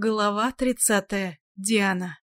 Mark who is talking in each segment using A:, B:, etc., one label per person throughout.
A: Глава тридцатая. Диана.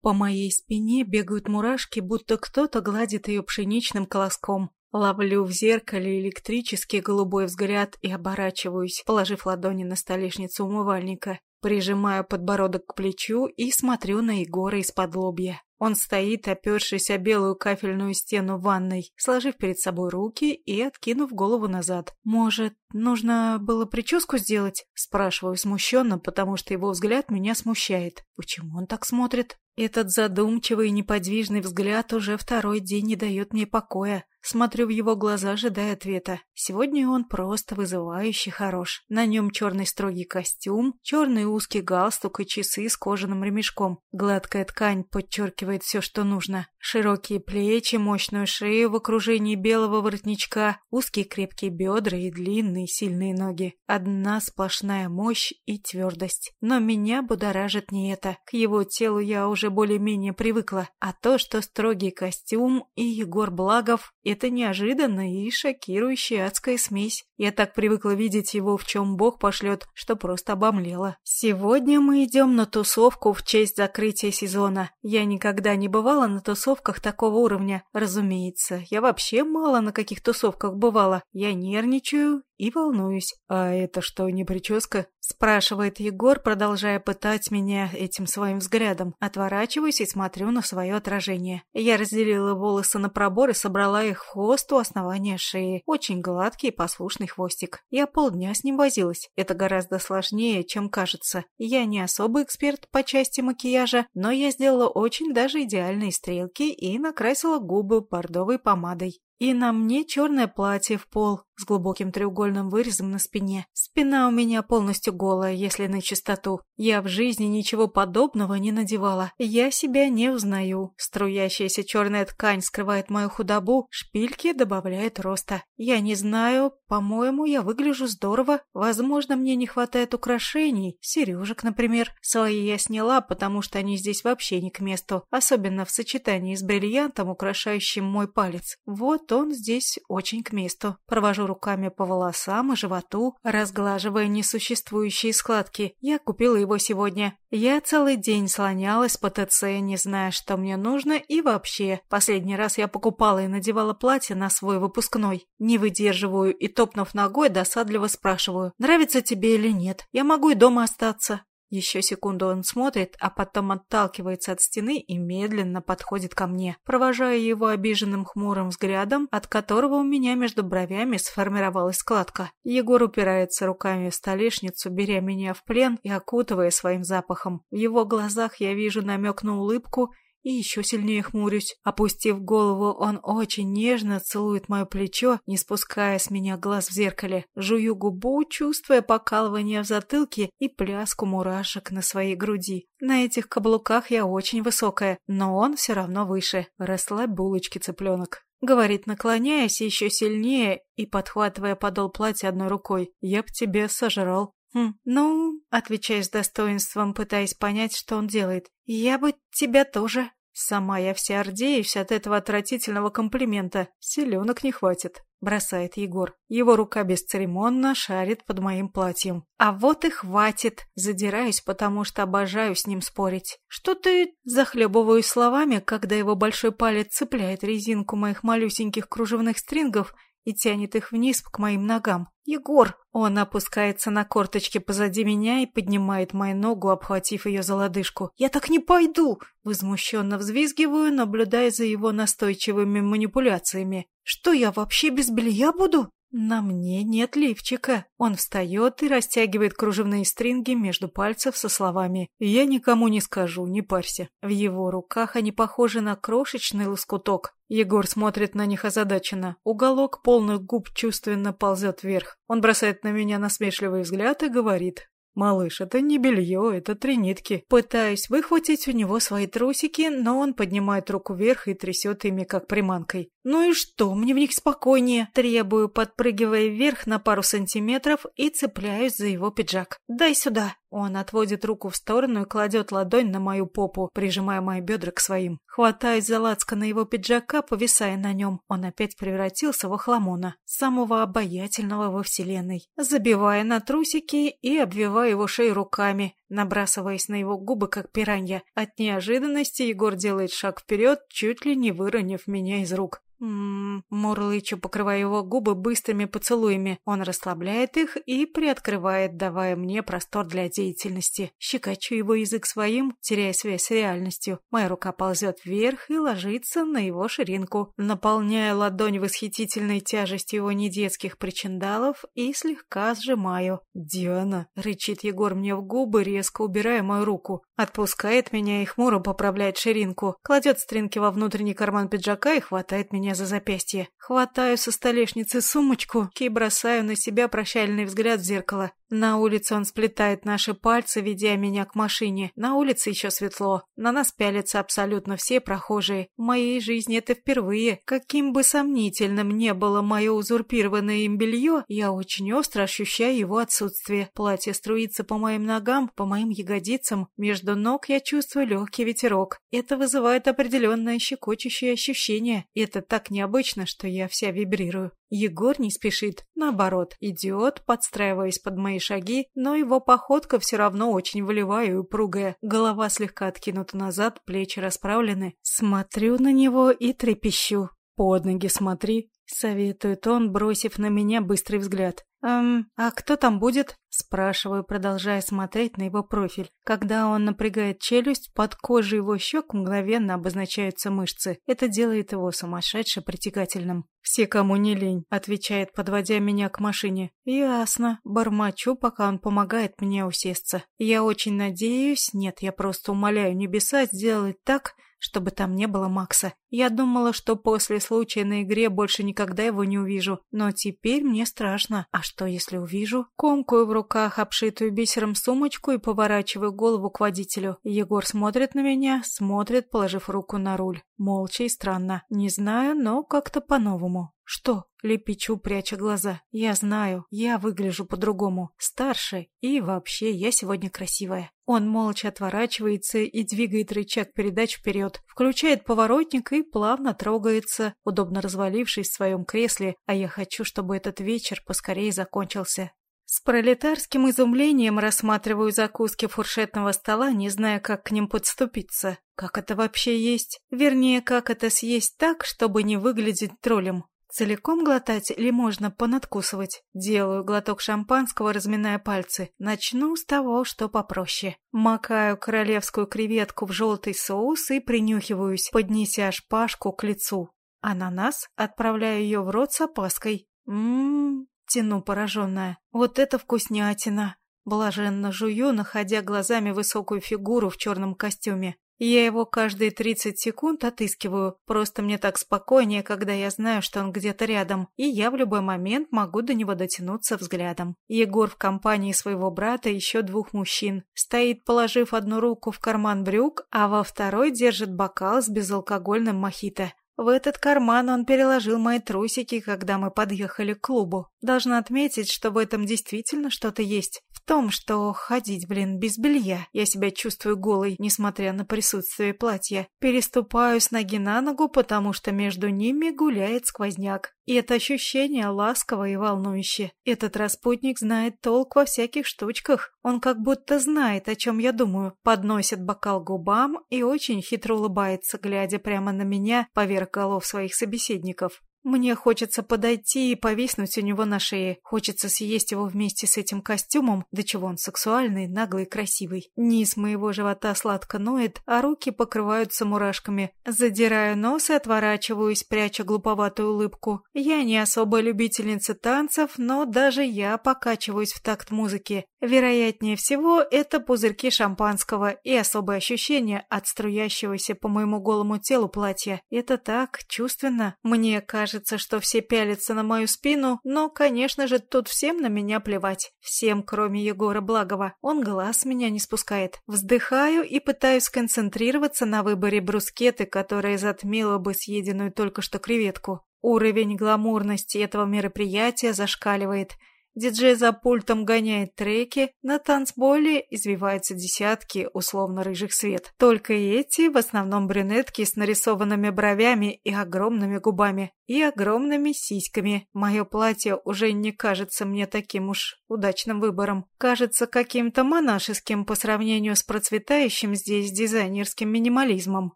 A: По моей спине бегают мурашки, будто кто-то гладит ее пшеничным колоском. Ловлю в зеркале электрический голубой взгляд и оборачиваюсь, положив ладони на столешницу умывальника. Прижимаю подбородок к плечу и смотрю на Егора из-под лобья. Он стоит, опершись о белую кафельную стену ванной, сложив перед собой руки и откинув голову назад. «Может, нужно было прическу сделать?» Спрашиваю смущенно, потому что его взгляд меня смущает. Почему он так смотрит? Этот задумчивый и неподвижный взгляд уже второй день не дает мне покоя. Смотрю в его глаза, ожидая ответа. Сегодня он просто вызывающе хорош. На нем черный строгий костюм, черный узкий галстук и часы с кожаным ремешком. Гладкая ткань подчеркивает все, что нужно. Широкие плечи, мощную шею в окружении белого воротничка, узкие крепкие бедра и длинные сильные ноги. Одна сплошная мощь и твердость. Но меня будоражит не это. К его телу я уже более-менее привыкла. А то, что строгий костюм и Егор Благов – это неожиданно и шокирующая адская смесь. Я так привыкла видеть его, в чем Бог пошлет, что просто обомлела. Сегодня мы идем на тусовку в честь закрытия сезона. Я никогда не бывала на тусовке тусовках такого уровня, разумеется. Я вообще мало на каких тусовках бывала. Я нервничаю и волнуюсь. «А это что, не прическа?» – спрашивает Егор, продолжая пытать меня этим своим взглядом. Отворачиваюсь и смотрю на свое отражение. Я разделила волосы на пробор и собрала их в хвост у основания шеи. Очень гладкий и послушный хвостик. Я полдня с ним возилась. Это гораздо сложнее, чем кажется. Я не особый эксперт по части макияжа, но я сделала очень даже идеальные стрелки и накрасила губы бордовой помадой. И на мне черное платье в пол с глубоким треугольным вырезом на спине. Спина у меня полностью голая, если на чистоту. Я в жизни ничего подобного не надевала. Я себя не узнаю. Струящаяся черная ткань скрывает мою худобу, шпильки добавляют роста. Я не знаю, по-моему, я выгляжу здорово. Возможно, мне не хватает украшений, сережек, например. Свои я сняла, потому что они здесь вообще не к месту, особенно в сочетании с бриллиантом, украшающим мой палец. Вот он здесь очень к месту. Провожу руками по волосам и животу, разглаживая несуществующие складки. Я купила его сегодня. Я целый день слонялась по ТЦ, не зная, что мне нужно, и вообще. Последний раз я покупала и надевала платье на свой выпускной. Не выдерживаю и, топнув ногой, досадливо спрашиваю, нравится тебе или нет. Я могу и дома остаться. Еще секунду он смотрит, а потом отталкивается от стены и медленно подходит ко мне, провожая его обиженным хмурым взглядом, от которого у меня между бровями сформировалась складка. Егор упирается руками в столешницу, беря меня в плен и окутывая своим запахом. В его глазах я вижу намек на улыбку и еще сильнее хмурюсь. Опустив голову, он очень нежно целует мое плечо, не спуская с меня глаз в зеркале. Жую губу, чувствуя покалывание в затылке и пляску мурашек на своей груди. На этих каблуках я очень высокая, но он все равно выше. Расслабь булочки, цыпленок. Говорит, наклоняясь еще сильнее и подхватывая подол платья одной рукой. «Я б тебя сожрал». «Хм, ну...» — отвечаю с достоинством, пытаясь понять, что он делает. «Я бы тебя тоже...» Сама я вся ордеюсь от этого отвратительного комплимента. Селенок не хватит, бросает Егор. Его рука бесцеремонно шарит под моим платьем. А вот и хватит. Задираюсь, потому что обожаю с ним спорить. Что ты... Захлебываюсь словами, когда его большой палец цепляет резинку моих малюсеньких кружевных стрингов и тянет их вниз к моим ногам. «Егор!» Он опускается на корточки позади меня и поднимает мою ногу, обхватив ее за лодыжку. «Я так не пойду!» Возмущенно взвизгиваю, наблюдая за его настойчивыми манипуляциями. «Что я вообще без белья буду?» На мне нет лифчика. Он встает и растягивает кружевные стринги между пальцев со словами «Я никому не скажу, не парься». В его руках они похожи на крошечный лоскуток. Егор смотрит на них озадаченно. Уголок полных губ чувственно ползет вверх. Он бросает на меня насмешливый взгляд и говорит «Малыш, это не белье, это три нитки». Пытаюсь выхватить у него свои трусики, но он поднимает руку вверх и трясет ими, как приманкой. «Ну и что, мне в них спокойнее?» Требую, подпрыгивая вверх на пару сантиметров и цепляюсь за его пиджак. «Дай сюда». Он отводит руку в сторону и кладет ладонь на мою попу, прижимая мои бедра к своим. Хватаюсь за на его пиджака, повисая на нем. Он опять превратился в охламона, самого обаятельного во вселенной. Забивая на трусики и обвивая его шею руками, набрасываясь на его губы, как пиранья. От неожиданности Егор делает шаг вперед, чуть ли не выронив меня из рук. Мурлычу, покрывая его губы быстрыми поцелуями. Он расслабляет их и приоткрывает, давая мне простор для деятельности. Щекочу его язык своим, теряя связь с реальностью. Моя рука ползет вверх и ложится на его ширинку, наполняя ладонь восхитительной тяжестью его недетских причиндалов и слегка сжимаю. «Диана!» — рычит Егор мне в губы, резко убирая мою руку. Отпускает меня и хмуро поправляет ширинку, кладет стринки во внутренний карман пиджака и хватает меня за запястье. Хватаю со столешницы сумочку и бросаю на себя прощальный взгляд в зеркало. На улице он сплетает наши пальцы, ведя меня к машине. На улице еще светло. На нас пялятся абсолютно все прохожие. В моей жизни это впервые. Каким бы сомнительным не было мое узурпированное им белье, я очень остро ощущаю его отсутствие. Платье струится по моим ногам, по моим ягодицам. Между ног я чувствую легкий ветерок. Это вызывает определенное щекочущее ощущение. Это так необычно, что я вся вибрирую. Егор не спешит, наоборот, идет, подстраиваясь под мои шаги, но его походка все равно очень волевая и упругая. Голова слегка откинута назад, плечи расправлены. Смотрю на него и трепещу. «Под ноги смотри», — советует он, бросив на меня быстрый взгляд. «Эм, а кто там будет?» Спрашиваю, продолжая смотреть на его профиль. Когда он напрягает челюсть, под кожей его щек мгновенно обозначаются мышцы. Это делает его сумасшедше притягательным. «Все, кому не лень», — отвечает, подводя меня к машине. «Ясно. Бормочу, пока он помогает мне усесться. Я очень надеюсь, нет, я просто умоляю небеса сделать так, чтобы там не было Макса. Я думала, что после случая на игре больше никогда его не увижу, но теперь мне страшно. А что, если увижу? Комкую в руках обшитую бисером сумочку и поворачиваю голову к водителю. Егор смотрит на меня, смотрит, положив руку на руль. Молча и странно. Не знаю, но как-то по-новому. «Что?» — лепечу, пряча глаза. «Я знаю, я выгляжу по-другому. Старше, и вообще я сегодня красивая». Он молча отворачивается и двигает рычаг передач вперед, включает поворотник и плавно трогается, удобно развалившись в своем кресле, а я хочу, чтобы этот вечер поскорее закончился. С пролетарским изумлением рассматриваю закуски фуршетного стола, не зная, как к ним подступиться. Как это вообще есть? Вернее, как это съесть так, чтобы не выглядеть троллем. Целиком глотать или можно понадкусывать? Делаю глоток шампанского, разминая пальцы. Начну с того, что попроще. Макаю королевскую креветку в желтый соус и принюхиваюсь, поднеся шпажку к лицу. Ананас отправляю ее в рот с опаской. Ммм, тяну пораженная. Вот это вкуснятина! Блаженно жую, находя глазами высокую фигуру в черном костюме. Я его каждые 30 секунд отыскиваю, просто мне так спокойнее, когда я знаю, что он где-то рядом, и я в любой момент могу до него дотянуться взглядом. Егор в компании своего брата и еще двух мужчин. Стоит, положив одну руку в карман брюк, а во второй держит бокал с безалкогольным мохито. В этот карман он переложил мои трусики, когда мы подъехали к клубу. Должна отметить, что в этом действительно что-то есть. В том, что ходить, блин, без белья. Я себя чувствую голой, несмотря на присутствие платья. Переступаю с ноги на ногу, потому что между ними гуляет сквозняк. И это ощущение ласковое и волнующее. Этот распутник знает толк во всяких штучках. Он как будто знает, о чем я думаю. Подносит бокал губам и очень хитро улыбается, глядя прямо на меня поверх голов своих собеседников. Мне хочется подойти и повиснуть у него на шее. Хочется съесть его вместе с этим костюмом, до чего он сексуальный, наглый, красивый. Низ моего живота сладко ноет, а руки покрываются мурашками. Задираю нос и отворачиваюсь, пряча глуповатую улыбку. Я не особо любительница танцев, но даже я покачиваюсь в такт музыки. Вероятнее всего, это пузырьки шампанского и особое ощущение от струящегося по моему голому телу платья. Это так чувственно. Мне кажется, кажется, что все пялятся на мою спину, но, конечно же, тут всем на меня плевать. Всем, кроме Егора Благова. Он глаз меня не спускает. Вздыхаю и пытаюсь сконцентрироваться на выборе брускеты, которая затмила бы съеденную только что креветку. Уровень гламурности этого мероприятия зашкаливает. Диджей за пультом гоняет треки, на танцполе извиваются десятки условно-рыжих свет. Только эти, в основном брюнетки с нарисованными бровями и огромными губами и огромными сиськами. Мое платье уже не кажется мне таким уж удачным выбором. Кажется каким-то монашеским по сравнению с процветающим здесь дизайнерским минимализмом.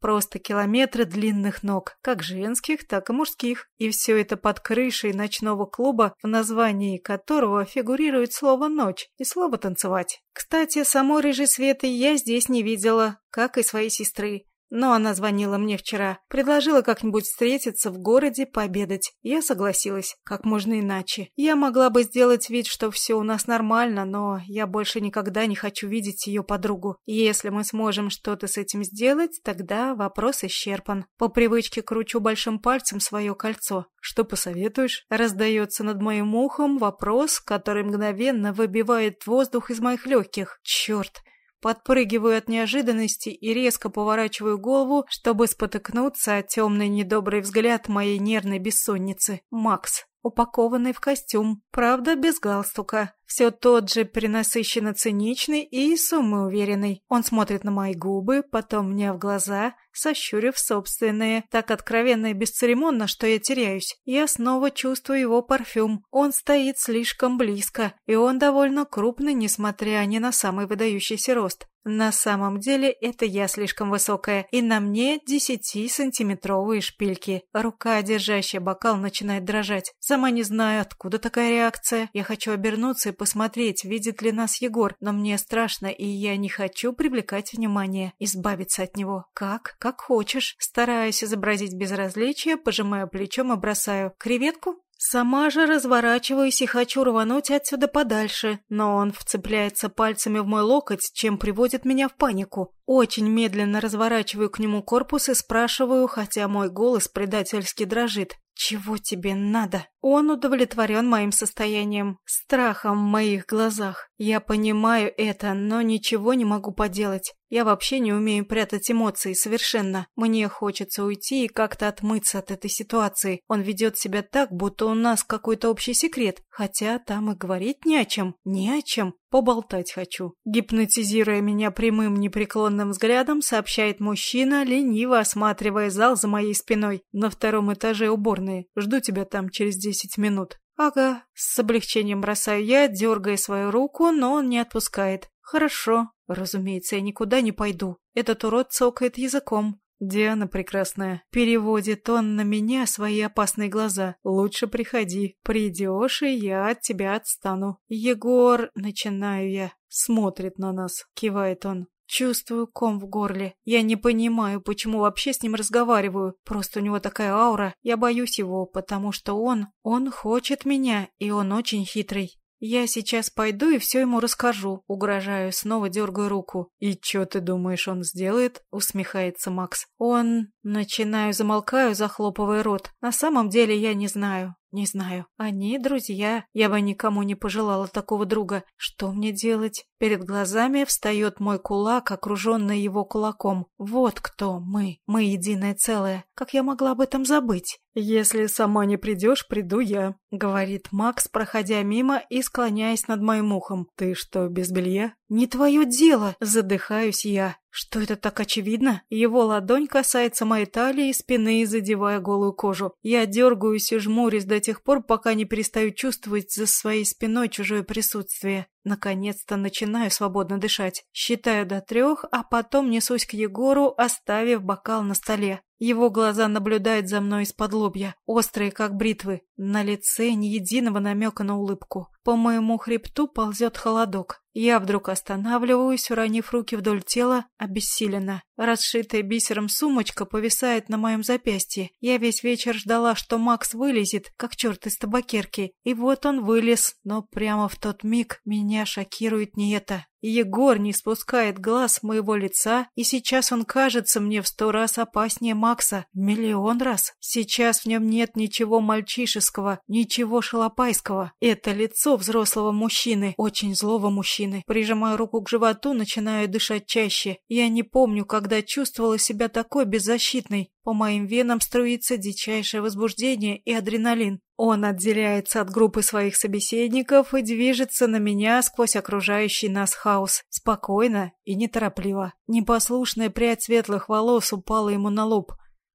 A: Просто километры длинных ног, как женских, так и мужских. И все это под крышей ночного клуба, в названии которого фигурирует слово «ночь» и слово «танцевать». Кстати, самой рыжей Светы я здесь не видела, как и своей сестры. Но она звонила мне вчера, предложила как-нибудь встретиться в городе, пообедать. Я согласилась, как можно иначе. Я могла бы сделать вид, что все у нас нормально, но я больше никогда не хочу видеть ее подругу. Если мы сможем что-то с этим сделать, тогда вопрос исчерпан. По привычке кручу большим пальцем свое кольцо. «Что посоветуешь?» Раздается над моим ухом вопрос, который мгновенно выбивает воздух из моих легких. Черт! Подпрыгиваю от неожиданности и резко поворачиваю голову, чтобы спотыкнуться о темный недобрый взгляд моей нервной бессонницы. Макс, упакованный в костюм, правда без галстука. Все тот же перенасыщенно циничный и самоуверенный. Он смотрит на мои губы, потом мне в глаза, сощурив собственные, так откровенно и бесцеремонно, что я теряюсь. Я снова чувствую его парфюм. Он стоит слишком близко, и он довольно крупный, несмотря ни на самый выдающийся рост. На самом деле это я слишком высокая, и на мне десятисантиметровые шпильки. Рука, держащая бокал, начинает дрожать. Сама не знаю, откуда такая реакция. Я хочу обернуться и посмотреть, видит ли нас Егор, но мне страшно, и я не хочу привлекать внимание, избавиться от него. Как? Как хочешь. Стараюсь изобразить безразличие, пожимаю плечом и бросаю. Креветку? Сама же разворачиваюсь и хочу рвануть отсюда подальше, но он вцепляется пальцами в мой локоть, чем приводит меня в панику. Очень медленно разворачиваю к нему корпус и спрашиваю, хотя мой голос предательски дрожит. «Чего тебе надо?» Он удовлетворен моим состоянием, страхом в моих глазах. Я понимаю это, но ничего не могу поделать. Я вообще не умею прятать эмоции, совершенно. Мне хочется уйти и как-то отмыться от этой ситуации. Он ведет себя так, будто у нас какой-то общий секрет, хотя там и говорить не о чем, не о чем. Поболтать хочу. Гипнотизируя меня прямым непреклонным взглядом, сообщает мужчина, лениво осматривая зал за моей спиной. На втором этаже уборные. Жду тебя там через десять минут. Ага, с облегчением бросаю я, дергая свою руку, но он не отпускает. Хорошо. Разумеется, я никуда не пойду. Этот урод цокает языком. Диана прекрасная. Переводит он на меня свои опасные глаза. Лучше приходи. Придешь, и я от тебя отстану. Егор, начинаю я. Смотрит на нас. Кивает он. Чувствую ком в горле. Я не понимаю, почему вообще с ним разговариваю. Просто у него такая аура. Я боюсь его, потому что он... Он хочет меня, и он очень хитрый. «Я сейчас пойду и все ему расскажу», — угрожаю, снова дергаю руку. «И что ты думаешь, он сделает?» — усмехается Макс. «Он...» Начинаю, замолкаю, захлопывая рот. На самом деле я не знаю. Не знаю. Они друзья. Я бы никому не пожелала такого друга. Что мне делать? Перед глазами встает мой кулак, окруженный его кулаком. Вот кто мы. Мы единое целое. Как я могла об этом забыть? «Если сама не придешь, приду я», — говорит Макс, проходя мимо и склоняясь над моим ухом. «Ты что, без белья?» «Не твое дело!» — задыхаюсь я. Что это так очевидно? Его ладонь касается моей талии и спины, задевая голую кожу. Я дергаюсь и жмурюсь до тех пор, пока не перестаю чувствовать за своей спиной чужое присутствие. Наконец-то начинаю свободно дышать. Считаю до трех, а потом несусь к Егору, оставив бокал на столе. Его глаза наблюдают за мной из-под лобья, острые, как бритвы. На лице ни единого намека на улыбку. По моему хребту ползет холодок. Я вдруг останавливаюсь, уронив руки вдоль тела, обессиленно. Расшитая бисером сумочка повисает на моем запястье. Я весь вечер ждала, что Макс вылезет, как черт из табакерки. И вот он вылез, но прямо в тот миг меня шокирует не это. Егор не спускает глаз с моего лица, и сейчас он кажется мне в сто раз опаснее Макса. Миллион раз. Сейчас в нем нет ничего мальчишеского, ничего шалопайского. Это лицо взрослого мужчины, очень злого мужчины. Прижимаю руку к животу, начинаю дышать чаще. Я не помню, когда чувствовала себя такой беззащитной. По моим венам струится дичайшее возбуждение и адреналин. Он отделяется от группы своих собеседников и движется на меня сквозь окружающий нас хаос, спокойно и неторопливо. Непослушная прядь светлых волос упала ему на лоб.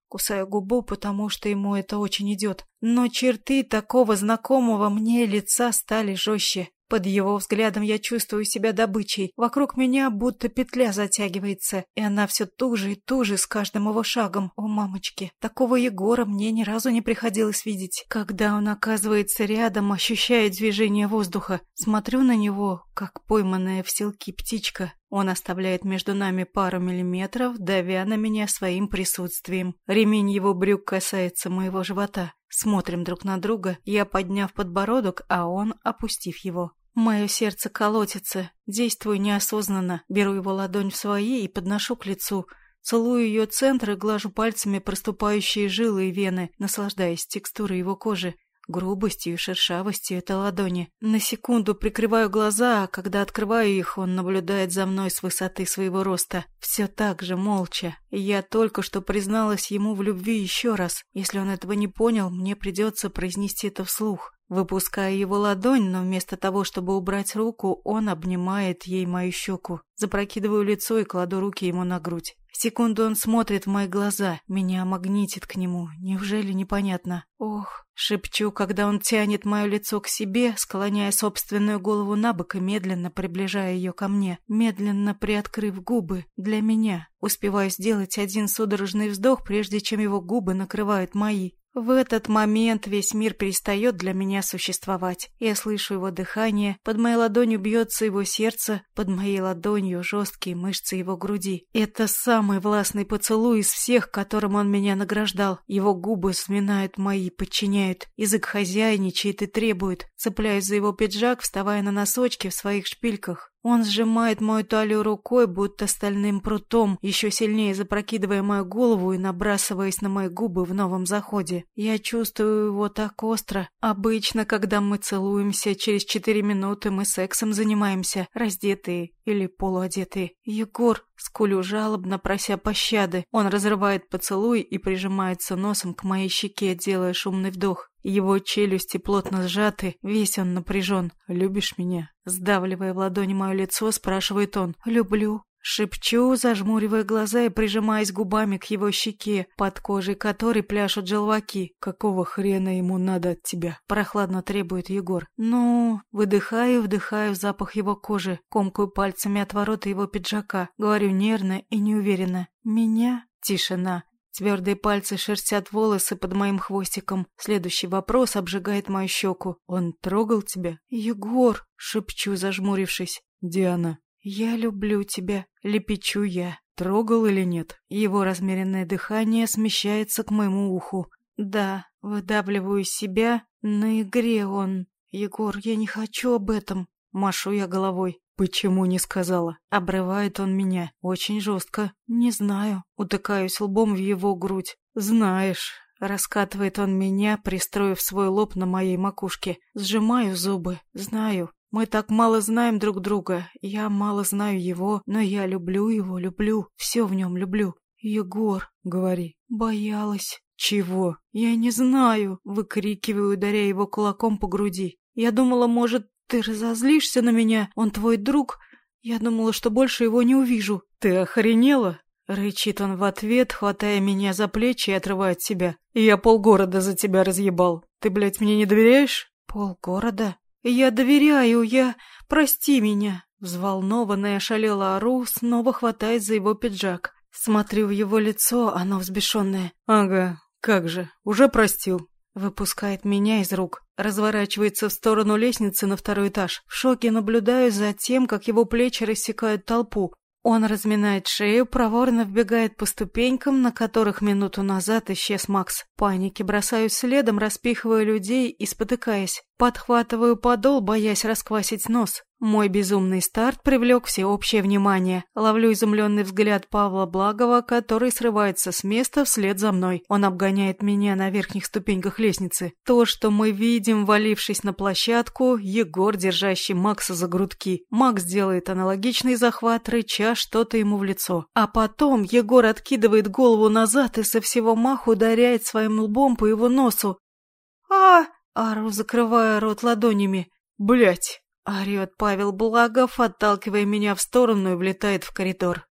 A: Кусаю губу, потому что ему это очень идет. Но черты такого знакомого мне лица стали жестче. Под его взглядом я чувствую себя добычей. Вокруг меня будто петля затягивается, и она все туже и туже с каждым его шагом. О, мамочки, такого Егора мне ни разу не приходилось видеть. Когда он оказывается рядом, ощущая движение воздуха, смотрю на него, как пойманная в селки птичка. Он оставляет между нами пару миллиметров, давя на меня своим присутствием. Ремень его брюк касается моего живота. Смотрим друг на друга, я подняв подбородок, а он опустив его. Мое сердце колотится, действую неосознанно, беру его ладонь в свои и подношу к лицу. Целую ее центр и глажу пальцами проступающие жилы и вены, наслаждаясь текстурой его кожи, грубостью и шершавостью этой ладони. На секунду прикрываю глаза, а когда открываю их, он наблюдает за мной с высоты своего роста. Все так же, молча. Я только что призналась ему в любви еще раз. Если он этого не понял, мне придется произнести это вслух. Выпуская его ладонь, но вместо того, чтобы убрать руку, он обнимает ей мою щеку. Запрокидываю лицо и кладу руки ему на грудь. Секунду он смотрит в мои глаза, меня магнитит к нему. Неужели непонятно? Ох, шепчу, когда он тянет мое лицо к себе, склоняя собственную голову на бок и медленно приближая ее ко мне, медленно приоткрыв губы для меня. Успеваю сделать один судорожный вздох, прежде чем его губы накрывают мои. В этот момент весь мир перестает для меня существовать. Я слышу его дыхание, под моей ладонью бьется его сердце, под моей ладонью жесткие мышцы его груди. Это самый властный поцелуй из всех, которым он меня награждал. Его губы сминают мои, подчиняют. Язык хозяйничает и требует. Цепляюсь за его пиджак, вставая на носочки в своих шпильках. Он сжимает мою талию рукой, будто стальным прутом, еще сильнее запрокидывая мою голову и набрасываясь на мои губы в новом заходе. Я чувствую его так остро. Обычно, когда мы целуемся, через четыре минуты мы сексом занимаемся, раздетые или полуодетые. Егор, скулю жалобно, прося пощады. Он разрывает поцелуй и прижимается носом к моей щеке, делая шумный вдох. Его челюсти плотно сжаты, весь он напряжен. «Любишь меня?» Сдавливая в ладони мое лицо, спрашивает он. «Люблю». Шепчу, зажмуривая глаза и прижимаясь губами к его щеке, под кожей которой пляшут желваки. «Какого хрена ему надо от тебя?» Прохладно требует Егор. «Ну...» Выдыхаю, вдыхаю запах его кожи, комкаю пальцами от ворота его пиджака. Говорю нервно и неуверенно. «Меня?» Тишина. Твердые пальцы шерстят волосы под моим хвостиком. Следующий вопрос обжигает мою щеку. «Он трогал тебя?» «Егор!» — шепчу, зажмурившись. «Диана!» «Я люблю тебя!» — лепечу я. Трогал или нет? Его размеренное дыхание смещается к моему уху. «Да, выдавливаю себя. На игре он...» «Егор, я не хочу об этом!» Машу я головой. «Почему не сказала?» Обрывает он меня. Очень жестко. «Не знаю». Утыкаюсь лбом в его грудь. «Знаешь». Раскатывает он меня, пристроив свой лоб на моей макушке. Сжимаю зубы. Знаю. Мы так мало знаем друг друга. Я мало знаю его, но я люблю его, люблю. Все в нем люблю. Егор, говори. Боялась. Чего? Я не знаю. Выкрикиваю, ударяя его кулаком по груди. Я думала, может, «Ты разозлишься на меня? Он твой друг? Я думала, что больше его не увижу». «Ты охренела?» Рычит он в ответ, хватая меня за плечи и отрывая от себя. «Я полгорода за тебя разъебал. Ты, блядь, мне не доверяешь?» «Полгорода? Я доверяю, я... Прости меня!» Взволнованная шалела Ару, снова хватает за его пиджак. Смотрю в его лицо, оно взбешенное. «Ага, как же, уже простил. Выпускает меня из рук, разворачивается в сторону лестницы на второй этаж. В шоке наблюдаю за тем, как его плечи рассекают толпу. Он разминает шею, проворно вбегает по ступенькам, на которых минуту назад исчез Макс. Паники бросаюсь следом, распихивая людей и спотыкаясь. Подхватываю подол, боясь расквасить нос. Мой безумный старт привлек всеобщее внимание. Ловлю изумленный взгляд Павла Благова, который срывается с места вслед за мной. Он обгоняет меня на верхних ступеньках лестницы. То, что мы видим, валившись на площадку, Егор, держащий Макса за грудки. Макс делает аналогичный захват, рыча что-то ему в лицо. А потом Егор откидывает голову назад и со всего маху ударяет своим лбом по его носу. а Ару, закрывая рот ладонями. Блять! Орет Павел Благов, отталкивая меня в сторону и влетает в коридор.